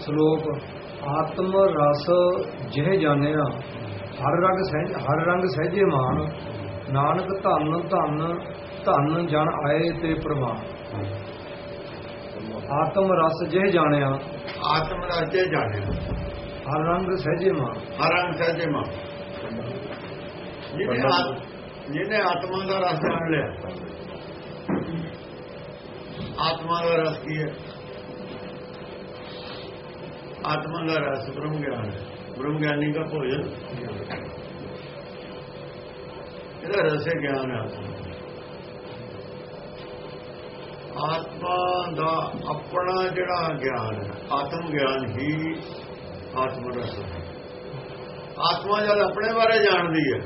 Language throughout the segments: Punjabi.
ਸ਼ਲੋਕ ਆਤਮ ਰਸ ਜਿਹ ਜਾਣਿਆ ਹਰ ਰੰਗ ਸਹਿਜ ਹਰ ਰੰਗ ਸਹਿਜੇ ਮਾਨ ਨਾਨਕ ਧੰਨ ਧੰਨ ਧੰਨ ਜਨ ਆਏ ਤੇ ਪ੍ਰਵਾਨ ਆਤਮ ਰਸ ਜਿਹ ਜਾਣਿਆ ਆਤਮ ਰਾਜੇ ਜਾਣਿਆ। ਹਰ ਰੰਗ ਸਹਿਜੇ ਮਾਨ ਹਰਾਂ ਸਹਿਜੇ ਮਾਂ ਜਿਹਨੇ ਜਿਹਨੇ ਆਤਮਾ ਦਾ ਰਸ ਜਾਣ ਲਿਆ ਆਤਮਾ ਦਾ ਰਸ ਕੀ ਹੈ? ਆਤਮਾ ਦਾ ਰਸ ਬ੍ਰਹਮ ਗਿਆਨ ਹੈ। ਬ੍ਰਹਮ ਗਿਆਨੀ ਦਾ ਭੋਜਨ ਇਹਦਾ ਰਸੇ ਗਿਆਨ ਹੈ ਆਤਮਾ ਦਾ। ਆਪਣਾ ਜਿਹੜਾ ਗਿਆਨ ਹੈ, ਆਤਮ ਗਿਆਨ ਹੀ ਆਤਮ ਰਸ ਹੈ। ਆਤਮਾ ਜਦ ਆਪਣੇ ਬਾਰੇ ਜਾਣਦੀ ਹੈ,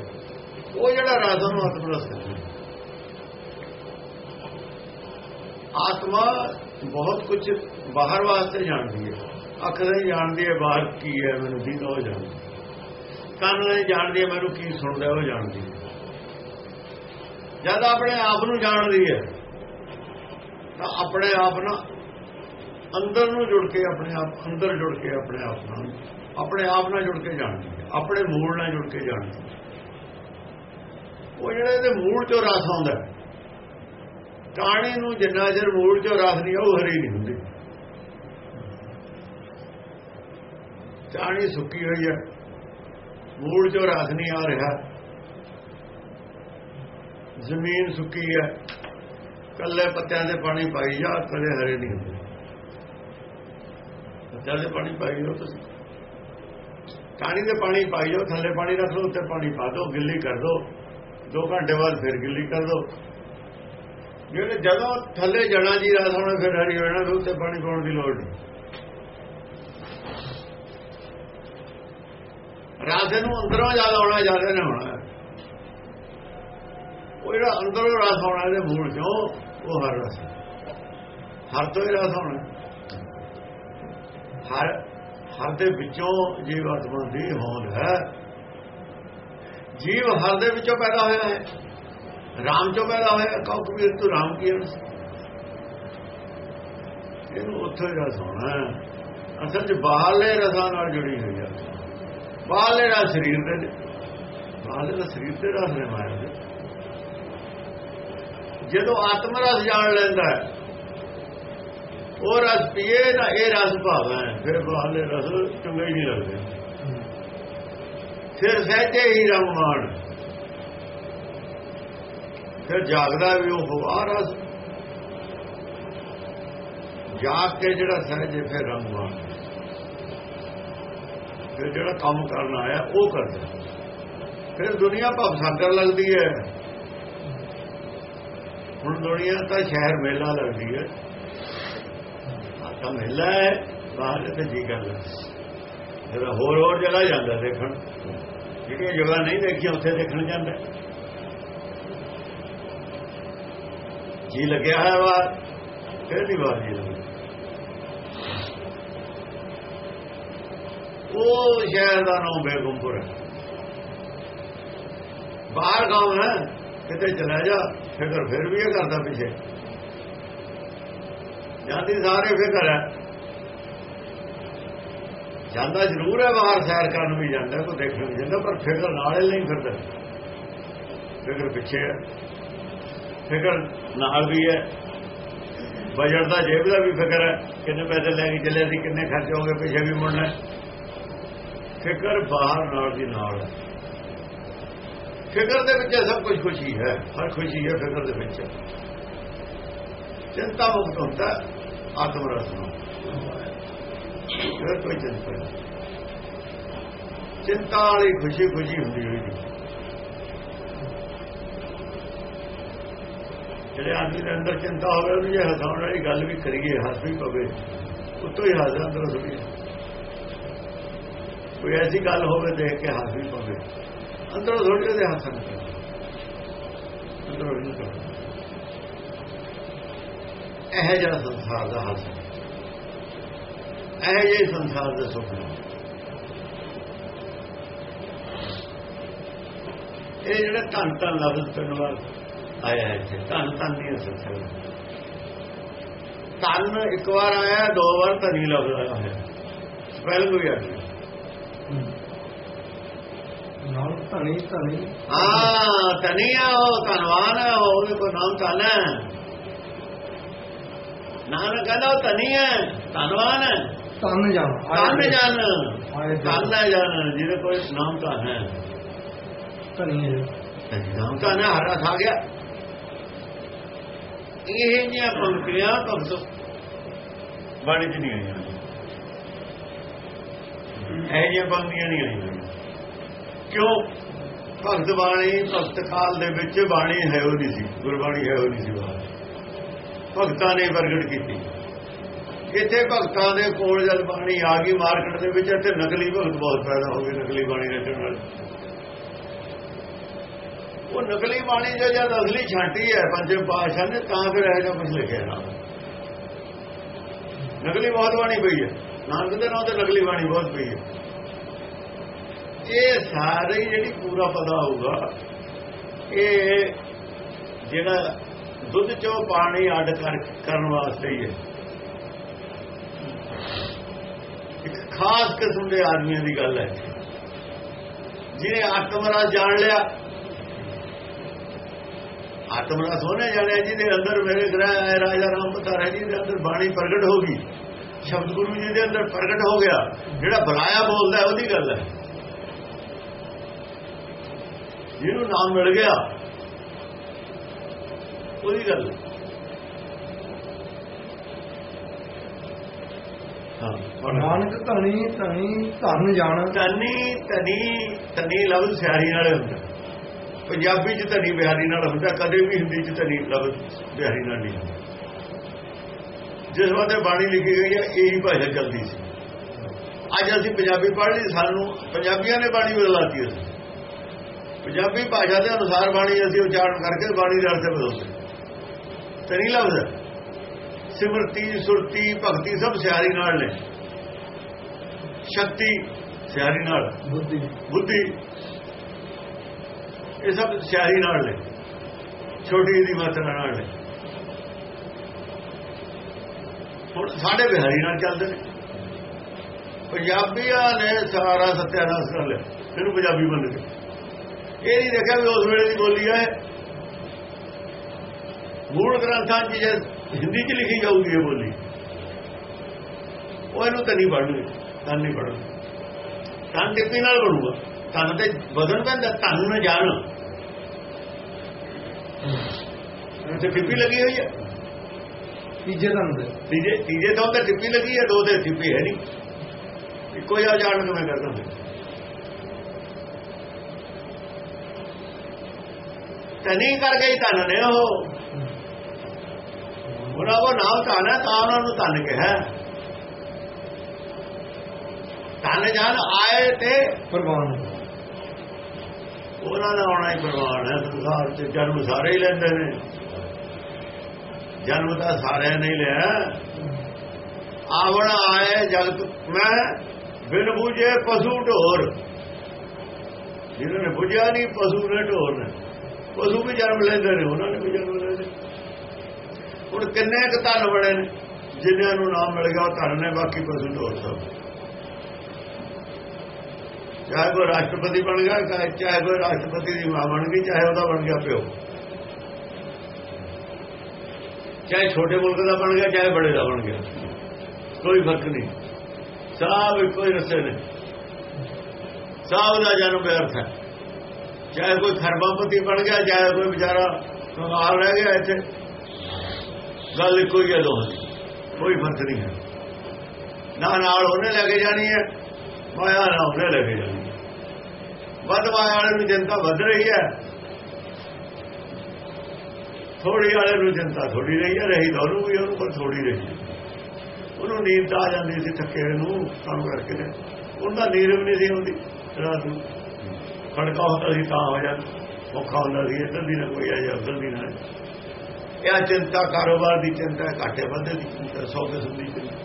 ਉਹ ਜਿਹੜਾ ਰਸ ਨੂੰ ਆਤਮ ਰਸ ਕਹਿੰਦੇ ਆਤਮਾ ਬਹੁਤ ਕੁਝ ਬਾਹਰ ਵਾਸਤੇ ਜਾਣਦੀ ਹੈ। ਅੱਖ ਨਹੀਂ ਜਾਣਦੀ ਹੈ ਬਾਹਰ ਕੀ ਹੈ? ਮੈਨੂੰ ਦੀਨ ਉਹ ਜਾਣਦੀ ਕੰਨ ਨਹੀਂ ਜਾਣਦੀ ਹੈ ਮੈਨੂੰ ਕੀ ਸੁਣਦਾ ਉਹ ਜਾਣਦੀ ਹੈ। ਜਦ ਆਪਣੇ ਆਪ ਨੂੰ ਜਾਣਦੀ ਹੈ ਤਾਂ ਆਪਣੇ ਆਪ ਨਾਲ ਅੰਦਰ ਨੂੰ ਜੁੜ ਕੇ ਆਪਣੇ ਆਪ ਅੰਦਰ ਜੁੜ ਕੇ ਆਪਣੇ ਆਪ ਨਾਲ ਆਪਣੇ ਆਪ ਨਾਲ ਜੁੜ ਕੇ ਜਾਣਦੀ ਹੈ ਆਪਣੇ ਮੂਲ ਨਾਲ ਜੁੜ ਕੇ ਜਾਣਦੀ ਹੈ। ਉਹ ਜਿਹੜੇ ਇਹਦੇ ਮੂਲ ਚੋਂ ਰਸ ਆਉਂਦਾ ਹੈ, ਨੂੰ ਜਿੰਨਾ ਚਿਰ ਮੂਲ ਚੋਂ ਰਸ ਨਹੀਂ ਉਹ ਹਰੀ ਨਹੀਂ ਹੁੰਦੀ। ਟਾਣੀ ਸੁੱਕੀ ਹੋਈ ਹੈ। ਮੂਲ ਚੋਂ ਰਸ ਨਹੀਂ ਆ ਰਿਹਾ। ਜ਼ਮੀਨ ਸੁੱਕੀ ਹੈ। ਕੱਲੇ ਪੱਤਿਆਂ ਦੇ ਪਾਣੀ ਪਾਈ ਜਾ, ਕਦੇ ਹਰੇ ਨਹੀਂ ਹੁੰਦੇ। ਪੱਤਿਆਂ ਦੇ ਪਾਣੀ ਪਾਈ ਜਾਓ ਤੁਸੀਂ ਟਾਣੀ ਦੇ ਪਾਣੀ ਪਾਈ ਜਾਓ, ਥੱਲੇ ਪਾਣੀ ਰੱਖ ਲਓ, ਉੱਤੇ ਪਾਣੀ ਪਾ ਦਿਓ, ਗਿੱਲੀ ਕਰ ਦਿਓ। 2 ਘੰਟੇ ਬਾਅਦ ਫਿਰ ਗਿੱਲੀ ਕਰ ਦਿਓ। ਜਿਹੜੇ ਜਦੋਂ ਥੱਲੇ ਜਣਾ ਜੀ ਰਾਤ ਹੋਣਾ ਫਿਰ ਹਰੀ ਹੋ ਜਾਣਾ ਫਿਰ ਉੱਤੇ ਪਾਣੀ ਪਾਉਣ ਦੀ ਲੋੜ ਨਹੀਂ। ਰਸ ਨੂੰ ਅੰਦਰੋਂ ਜ਼ਿਆਦਾ ਆਉਣਾ, ਜ਼ਿਆਦਾ ਨਹੀਂ ਹੋਣਾ ਉਹ ਜਿਹੜਾ ਅੰਦਰੋਂ ਰਸ ਆਉਣਾ, ਇਹਦੇ ਮੂਲ ਚੋਂ ਉਹ ਹਰ ਰਸ। ਹਰ ਤੋਂ ਹੀ ਰਸ ਹੋਣਾ ਹਰ ਹਰ ਦੇ ਵਿੱਚੋਂ ਜੀਵ ਆਤਮਾ ਦੀ ਹੋਂਦ ਹੈ। ਜੀਵ ਹਰ ਦੇ ਵਿੱਚੋਂ ਪੈਦਾ ਹੋਇਆ ਹੈ। ਰਾਮ ਚੋਂ ਪੈਦਾ ਹੋਇਆ ਕਉ ਕਬੀਰ ਤੂੰ ਰਾਮ ਕੀ ਅੰਸ਼ ਇਹਨੂੰ ਉੱਥੇ ਰਸ ਹੋਣਾ ਅਸਲ 'ਚ ਬਾਹਰਲੇ ਰਸਾਂ ਨਾਲ ਜੁੜੀ ਹੋਈ ਹੈ। ਬਾਹਲੇ ਰਸ ਸਰੀਰ ਦੇ ਨੇ। ਬਾਹਰਲੇ ਦਾ ਸਰੀਰ ਤੇ ਰਸ ਨੇ ਮਾਇਆ ਦੇ। ਜਦੋਂ ਆਤਮ ਰਸ ਜਾਣ ਲੈਂਦਾ ਹੈ, ਉਹ ਰਸ ਪੀਏ ਨਾ ਇਹ ਰਸ ਭਾਵਾ ਹੈ ਫਿਰ ਬਾਹਲੇ ਰਸ ਚੰਗੇ ਨਹੀਂ ਲੱਗਦੇ। ਫਿਰ ਸਹਜੇ ਹੀ ਰੰਗ ਮਾਣ। ਫਿਰ ਜਾਗਦਾ ਵੀ ਉਹ ਆ ਰਸ। ਜਾਗ ਕੇ ਜਿਹੜਾ ਸਹਜੇ ਫਿਰ ਰੰਗ ਮਾਣ ਫਿਰ ਜਿਹੜਾ ਕੰਮ ਕਰਨ ਆਇਆ, ਉਹ ਕਰਦਾ ਫਿਰ ਦੁਨੀਆ ਭਵਸਾਗਰ ਲੱਗਦੀ ਹੈ। ਹੁਣ ਦੁਨੀਆ ਤਾਂ ਸ਼ਹਿਰ ਮੇਲਾ ਲੱਗਦੀ ਹੈ। ਤਾਂ ਮੇਲਾ ਹੈ, ਬਾਹਰ ਤੇ ਜੀ ਗੱਲ ਹੈ? ਜਿਹੜਾ ਹੋਰ ਹੋਰ ਜਗ੍ਹਾ ਜਾਂਦਾ ਦੇਖਣ। ਜਿਹੜੀਆਂ ਜਗ੍ਹਾ ਨਹੀਂ ਦੇਖੀਆਂ, ਉੱਥੇ ਦੇਖਣ ਜਾਂਦਾ। ਜੀ ਲੱਗਿਆ ਹੈ ਬਾਹਰ, ਫਿਰ ਦੀ ਬਾਹਰ ਜੀ ਲੱਗਦਾ ਉਹ ਸ਼ਹਿਰ ਦਾ ਨਾਮ ਬੇਗਮਪੁਰ ਹੈ। ਬਾਹਰ ਗਾਉਂ ਹੈ, ਕਿਤੇ ਚਲਾ ਜਾ, ਫਿਕਰ ਫਿਰ ਵੀ ਇਹ ਕਰਦਾ ਪਿੱਛੇ। ਜਾਂਦੀ ਸਾਰੇ ਫਿਕਰ ਹੈ। ਜਾਂਦਾ ਜ਼ਰੂਰ ਹੈ ਬਾਹਰ, ਸੈਰ ਕਰਨ ਵੀ ਜਾਂਦਾ, ਕੋਈ ਦੇਖਣ ਵੀ ਜਾਂਦਾ, ਪਰ ਫਿਕਰ ਨਾਲ ਹੀ ਨਹੀਂ ਫਿਰਦਾ। ਫਿਕਰ ਪਿੱਛੇ ਹੈ। ਫਿਕਰ ਨਾਲ ਵੀ ਹੈ। ਬਜਟ ਦਾ ਜੇਬ ਦਾ ਵੀ ਫਿਕਰ ਹੈ। ਕਿੰਨੇ ਪੈਸੇ ਲੈ ਕੇ ਚੱਲੇ ਸੀ, ਕਿੰਨੇ ਖਰਚ ਹੋਗੇ ਪਿੱਛੇ ਵੀ ਮੁੜਨਾ ਫਿਕਰ ਬਾਹਰ ਨਾਲ ਦੀ ਨਾਲ ਹੈ। ਫਿਕਰ ਦੇ ਵਿੱਚ ਸਭ ਕੁਝ ਖੁਸ਼ੀ ਹੈ। ਹਰ ਖੁਸ਼ੀ ਹੈ ਫਿਕਰ ਦੇ ਵਿੱਚ। ਚਿੰਤਾ ਮੁਕਤ ਹੁੰਦਾ ਹੈ, ਆਤਮ ਰਸ ਨਾਲ। ਫਿਰ ਕੋਈ ਚਿੰਤਾ ਚਿੰਤਾ ਵਾਲੀ ਖੁਸ਼ੀ ਖੁਸ਼ੀ ਹੁੰਦੀ ਹੋਈ ਜੀ ਜਿਹੜੇ ਆਦਮੀ ਦੇ ਅੰਦਰ ਚਿੰਤਾ ਹੋਵੇ ਉਹਨੂੰ ਜੇ ਹਸਾਉਣ ਵਾਲੀ ਗੱਲ ਵੀ ਕਰੀਏ, ਹੱਸ ਵੀ ਪਵੇ। ਉਤੋਂ ਹੀ ਹੱਸਦਾ ਅੰਦਰ ਸੁਣੀ ਕੋਈ ਐਸੀ ਗੱਲ ਹੋਵੇ ਦੇਖ ਕੇ ਹੱਸ ਵੀ ਪਵੇ। ਅੰਦਰੋਂ ਥੋੜੀ ਉਹਦੇ ਹੱਥ ਨਹੀਂ ਅੰਦਰੋਂ ਨਹੀਂ ਕਰਦਾ ਇਹ ਜਿਹੜਾ ਸੰਸਾਰ ਦਾ ਹੱਸ ਹੈ। ਇਹ ਜੇ ਸੰਸਾਰ ਦੇ ਸੁਖ ਇਹ ਜਿਹੜਾ ਧੰਨ ਧੰਨ ਲਫ਼ਜ਼ ਕਰਨ ਵਾਲ ਆਇਆ ਹੈ ਇੱਥੇ। ਧੰਨ ਧੰਨ ਨਹੀਂ ਹੋ ਸਕਦਾ ਧੰਨ ਇੱਕ ਵਾਰ ਆਇਆ, ਦੋ ਵਾਰ ਧਨੀ ਲਫ਼ਜ਼ ਆਇਆ। ਹੈ ਸਪੈਲਿੰਗ ਵੀ ਆ। ਨਾਲ ਧਣੀ ਧਣੀ। ਉਹ ਧਨਵਾਨ ਹੈ ਉਹ, ਉਹਦੇ ਕੋ ਨਾਮ ਧਨ ਹੈ। ਨਾਨਕ ਕਹਿੰਦਾ ਉਹ ਧਨੀ ਹੈ ਧਨਵਾਨ ਹੈ। ਜਾਣ ਧਨ ਧਨ ਹੈ ਜਿਹਦੇ ਕੋਲ ਨਾਮ ਤਾਂ ਹੈ। ਧਣੀ ਹੈ। ਨਾਮ ਤਾਂ ਨਾ ਹਰਾ ਖਾ ਗਿਆ। ਇਹ ਜਿਹੀਆਂ ਪੰਕਤੀਆਂ ਭਗਤ ਬਾਣੀ ਚ ਨਹੀਂ ਆਈਆਂ। ਇਹ ਜਿਹੀਆਂ ਪੰਕਤੀਆਂ ਨਹੀਂ ਆਈਆਂ ਕਿਉਂ? ਭਗਤ ਬਾਣੀ, ਭਗਤ ਕਾਲ ਦੇ ਵਿੱਚ ਬਾਣੀ ਹੈ ਉਹ ਨਹੀਂ ਸੀ, ਗੁਰਬਾਣੀ ਹੈ ਉਹ ਨਹੀਂ ਸੀ ਬਾਣੀ ਭਗਤਾਂ ਨੇ ਪ੍ਰਗਟ ਕੀਤੀ। ਇੱਥੇ ਭਗਤਾਂ ਦੇ ਕੋਲ ਜਦ ਬਾਣੀ ਆ ਗਈ, ਮਾਰਕੀਟ ਦੇ ਵਿੱਚ ਇੱਥੇ ਨਕਲੀ ਭਗਤ ਬਹੁਤ ਪੈਦਾ ਹੋ ਗਏ, ਨਕਲੀ ਬਾਣੀ ਰਚਣ ਨਾਲ ਉਹ ਨਕਲੀ ਬਾਣੀ ਜੋ ਜਦ ਅਗਲੀ ਛਾਂਟੀ ਹੈ, ਪੰਜੇ ਪਾਸ਼ਾ ਨੇ, ਤਾਂ ਫਿਰ ਇਹ ਜਿਹਾ ਕੁਝ ਲਿਖਿਆ ਨਾ। ਨਕਲੀ ਬਹੁਤ ਬਾਣੀ ਪਈ ਹੈ। ਨਾਨਕ ਦੇ ਨਾਂ ਤੇ ਨਕਲੀ ਬਾਣੀ ਬਹੁਤ ਪਈ ਹੈ। ਇਹ ਸਾਰੇ ਜਿਹੜੀ ਪੂਰਾ ਪਤਾ ਹੋਊਗਾ, ਇਹ ਜਿਹੜਾ ਦੁੱਧ ਚੋਂ ਪਾਣੀ ਅੱਡ ਕਰ, ਕਰਨ ਵਾਸਤੇ ਹੀ ਹੈ। ਇੱਕ ਖਾਸ ਕਿਸਮ ਦੇ ਆਦਮੀਆਂ ਦੀ ਗੱਲ ਹੈ। ਜਿਹਨੇ ਆਤਮਰਾਜ ਜਾਣ ਲਿਆ ਆਤਮਰਾਜ ਹੋਣੇ ਜਾਣਿਆ, ਜਿਹਦੇ ਅੰਦਰ ਮੇਰੇ ਗ੍ਰਹਿ, ਰਾਜਾ ਰਾਮ ਪਤਾਰਾ ਜੀ ਦੇ ਅੰਦਰ ਬਾਣੀ ਪ੍ਰਗਟ ਹੋ ਗਈ। ਸ਼ਬਦ ਗੁਰੂ ਜੀ ਦੇ ਅੰਦਰ ਪ੍ਰਗਟ ਹੋ ਗਿਆ। ਜਿਹੜਾ ਬੁਲਾਇਆ ਬੋਲਦਾ ਉਹਦੀ ਗੱਲ ਹੈ। ਜਿਹਨੂੰ ਨਾਮ ਮਿਲ ਗਿਆ ਉਹਦੀ ਗੱਲ ਨਾਨਕ ਧਣੀ ਧਣੀ ਧਨ ਜਾਣ। ਤਨੀ ਤਨੀ ਤਨੀ ਲਫ਼ਜ਼ ਸਿਆਰੀ ਨਾਲ ਹੁੰਦਾ। ਪੰਜਾਬੀ ਚ ਤਨੀ ਬਿਹਾਰੀ ਨਾਲ ਹੁੰਦਾ ਕਦੇ ਵੀ ਹਿੰਦੀ ਚ ਤਨੀ ਲਫ਼ਜ਼ ਬਿਹਾਰੀ ਨਾਲ ਨਹੀਂ ਹੁੰਦਾ। ਜਿਸ ਵਾਰ ਬਾਣੀ ਲਿਖੀ ਗਈ ਹੈ ਇਹੀ ਭਾਸ਼ਾ ਚੱਲਦੀ ਸੀ। ਅੱਜ ਅਸੀਂ ਪੰਜਾਬੀ ਪੜ੍ਹ ਲਈ ਸਾਨੂੰ ਪੰਜਾਬੀਆਂ ਨੇ ਬਾਣੀ ਬਦਲਾਤੀ ਅਸੀਂ। ਪੰਜਾਬੀ ਭਾਸ਼ਾ ਦੇ ਅਨੁਸਾਰ ਬਾਣੀ ਅਸੀਂ ਉਚਾਰਨ ਕਰਕੇ ਬਾਣੀ ਦੇ ਅਰਥ ਬਦਲਦੇ। ਤਨੀ ਲਫ਼ਜ਼ ਹੈ। ਸਿਮਰਤੀ ਸੁਰਤੀ ਭਗਤੀ ਸਭ ਸਿਆਰੀ ਨਾਲ ਨੇ। ਸ਼ਕਤੀ ਸਿਆਰੀ ਨਾਲ। ਬੁੱਧੀ। ਬੁੱਧੀ। ਇਹ ਸਭ ਸਿਆਰੀ ਨਾਲ ਨੇ। ਛੋਟੀ ਦੀ ਮਾਤਰਾ ਨਾਲ ਨੇ। ਹੁਣ ਸਾਡੇ ਬਿਹਾਰੀ ਨਾਲ ਚੱਲਦੇ ਨੇ। ਪੰਜਾਬੀਆਂ ਨੇ ਸਾਰਾ ਸਤਿਆਨਾਸ਼ ਕਰ ਲਿਆ, ਇਹਨੂੰ ਪੰਜਾਬੀ ਮੰਨ ਕੇ ਇਹ ਨਹੀਂ ਦੇਖਿਆ ਵੀ ਉਸ ਵੇਲੇ ਦੀ ਬੋਲੀ ਹੈ ਮੂਲ ਗ੍ਰੰਥਾਂ 'ਚ ਜੇ ਹਿੰਦੀ 'ਚ ਲਿਖੀ ਜਾਊਗੀ ਇਹ ਬੋਲੀ। ਉਹ ਇਹਨੂੰ ਤਾਂ ਨਹੀਂ ਪੜ੍ਹਨਗੇ ਤਾਂ ਨਹੀਂ ਪੜ੍ਹਨਗੇ ਤਨ ਟਿੱਪੀ ਨਾਲ ਬਣੂਗਾ। ਤਨ ਤੇ ਬਦਲ ਪੈਂਦਾ ਤਨ ਨਾ ਜਾਣ। ਤੇ ਟਿੱਪੀ ਲੱਗੀ ਹੋਈ ਹੈ ਤੀਜੇ ਧਨ ਤੀਜੇ ਤੀਜੇ ਤੋਂ ਤੇ ਟਿੱਪੀ ਲੱਗੀ ਹੈ, ਦੋ ਤੇ ਟਿੱਪੀ ਹੈ ਨਹੀਂ। ਇੱਕੋ ਜਿਹਾ ਜਾਣ ਕੇ ਮੈਂ ਕਰਦਾ ਤਨੀ ਕਰ ਗਈ ਤਨ ਨੇ ਉਹ। ਉਹਨਾਂ ਉਹ ਨਾਮ ਧਨ ਹੈ, ਤਾਂ ਉਹਨਾਂ ਨੂੰ ਧਨ ਕਿਹਾ ਧਨ ਜਾਨ ਆਏ ਤੇ ਪ੍ਰਵਾਨ ਉਹਨਾਂ ਦਾ ਆਉਣਾ ਹੀ ਪ੍ਰਵਾਨ ਹੈ, ਸੰਸਾਰ 'ਚ ਜਨਮ ਸਾਰੇ ਹੀ ਲੈਂਦੇ ਨੇ। ਜਨਮ ਤਾਂ ਸਾਰਿਆਂ ਨੇ ਲਿਆ। ਆਵਣਾ ਆਏ ਜਗਤ ਮੈਂ, ਬਿਨ ਬੂਝੇ ਪਸ਼ੂ ਢੋਰ। ਜਿਹਨਾਂ ਨੇ ਬੁਝਿਆ ਨਹੀਂ, ਪਸ਼ੂ ਨੇ ਢੋਰ ਨੇ। ਪਸ਼ੂ ਵੀ ਜਨਮ ਲੈਂਦੇ ਨੇ, ਉਹਨਾਂ ਨੇ ਵੀ ਜਨਮ ਲੈਂਦੇ ਹੁਣ ਕਿੰਨੇ ਕੁ ਧਨ ਬਣੇ ਨੇ? ਜਿਨ੍ਹਾਂ ਨੂੰ ਨਾਮ ਮਿਲ ਗਿਆ, ਉਹ ਧਨ ਨੇ, ਬਾਕੀ ਪਸ਼ੂ ਢੋਰ ਸਭ। ਚਾਹੇ ਕੋਈ ਰਾਸ਼ਟਰਪਤੀ ਬਣ ਗਿਆ, ਚਾਹੇ- ਚਾਹੇ ਕੋਈ ਰਾਸ਼ਟਰਪਤੀ ਦੀ ਮਾਂ ਬਣ ਗਈ, ਚਾਹੇ ਉਹਦਾ ਬਣ ਗਿਆ ਪਿਓ। ਚਾਹੇ ਛੋਟੇ ਮੁਲਕ ਦਾ ਬਣ ਗਿਆ, ਚਾਹੇ ਬੜੇ ਦਾ ਬਣ ਗਿਆ। ਕੋਈ ਫ਼ਰਕ ਨਹੀਂ। ਸਭ ਇੱਕੋ ਹੀ ਰਸੇ ਨੇ। ਸਭ ਦਾ ਜਨਮ ਵਿਅਰਥ ਹੈ। ਚਾਹੇ ਕੋਈ ਖਰਬਾਪਤੀ ਬਣ ਗਿਆ, ਚਾਹੇ ਕੋਈ ਵਿਚਾਰਾ ਕੰਗਾਲ ਰਹਿ ਗਿਆ ਇੱਥੇ। ਗੱਲ ਇੱਕੋ ਹੀ ਹੈ ਦੋਹਾਂ ਦੀ। ਕੋਈ ਫ਼ਰਕ ਨਹੀਂ ਹੈ। ਨਾ ਨਾਲ ਉਹਨੇ ਲੈ ਕੇ ਜਾਣੀ ਹੈ ਮਾਇਆ ਨਾਲ ਉਹਨੇ ਲੈ ਕੇ ਜਾਣੀ ਹੈ। ਵੱਧ ਮਾਇਆ ਵਾਲੇ ਨੂੰ ਜਨਤਾ ਵੱਧ ਰਹੀ ਹੈ। ਥੋੜੀ ਵਾਲੇ ਨੂੰ ਚਿੰਤਾ ਥੋੜੀ ਰਹੀ ਹੈ ਰਹੀ ਤਾਂ ਉਹਨੂੰ ਵੀ, ਉਹਨੂੰ ਪਰ ਥੋੜੀ ਰਹੀ ਉਹਨੂੰ ਨੀਂਦ ਆ ਜਾਂਦੀ ਸੀ ਥੱਕੇ ਨੂੰ, ਕੰਮ ਕਰਕੇ ਨੇ ਉਹਦਾ ਨੀਂਦ ਵੀ ਨਹੀਂ ਸੀ ਆਉਂਦੀ ਰਾਤ ਨੂੰ। ਖੜਕਾ ਹੁੰਦਾ ਸੀ ਤਾਂ ਹੋ ਜਾਂਦਾ, ਔਖਾ ਹੁੰਦਾ ਸੀ, ਇੱਧਰ ਦੀ ਨਾ ਕੋਈ ਆ ਜਾ ਉੱਧਰ ਦੀ ਨਾ। ਇਹ ਚਿੰਤਾ, ਕਾਰੋਬਾਰ ਦੀ ਚਿੰਤਾ, ਘਾਟੇ ਵਾਧੇ ਦੀ ਚਿੰਤਾ, ਸੌ ਕਿਸਮ ਦੀ ਚਿੰਤਾ।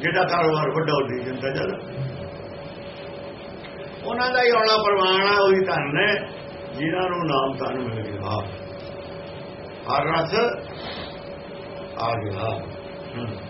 ਜਿਹੜਾ ਕਾਰੋਬਾਰ ਵੱਡਾ, ਉਹਦੀ ਚਿੰਤਾ ਜ਼ਿਆਦਾ। ਉਹਨਾਂ ਦਾ ਹੀ ਆਉਣਾ ਪ੍ਰਮਾਣ ਆ ਉਹੀ ਧਨ ਹੈ। ਜਿਨ੍ਹਾਂ ਨੂੰ ਨਾਮ ਧਨ ਮਿਲ ਗਿਆ। ਹਰ ਰਸ ਆ ਗਿਆ। ਹੂੰ।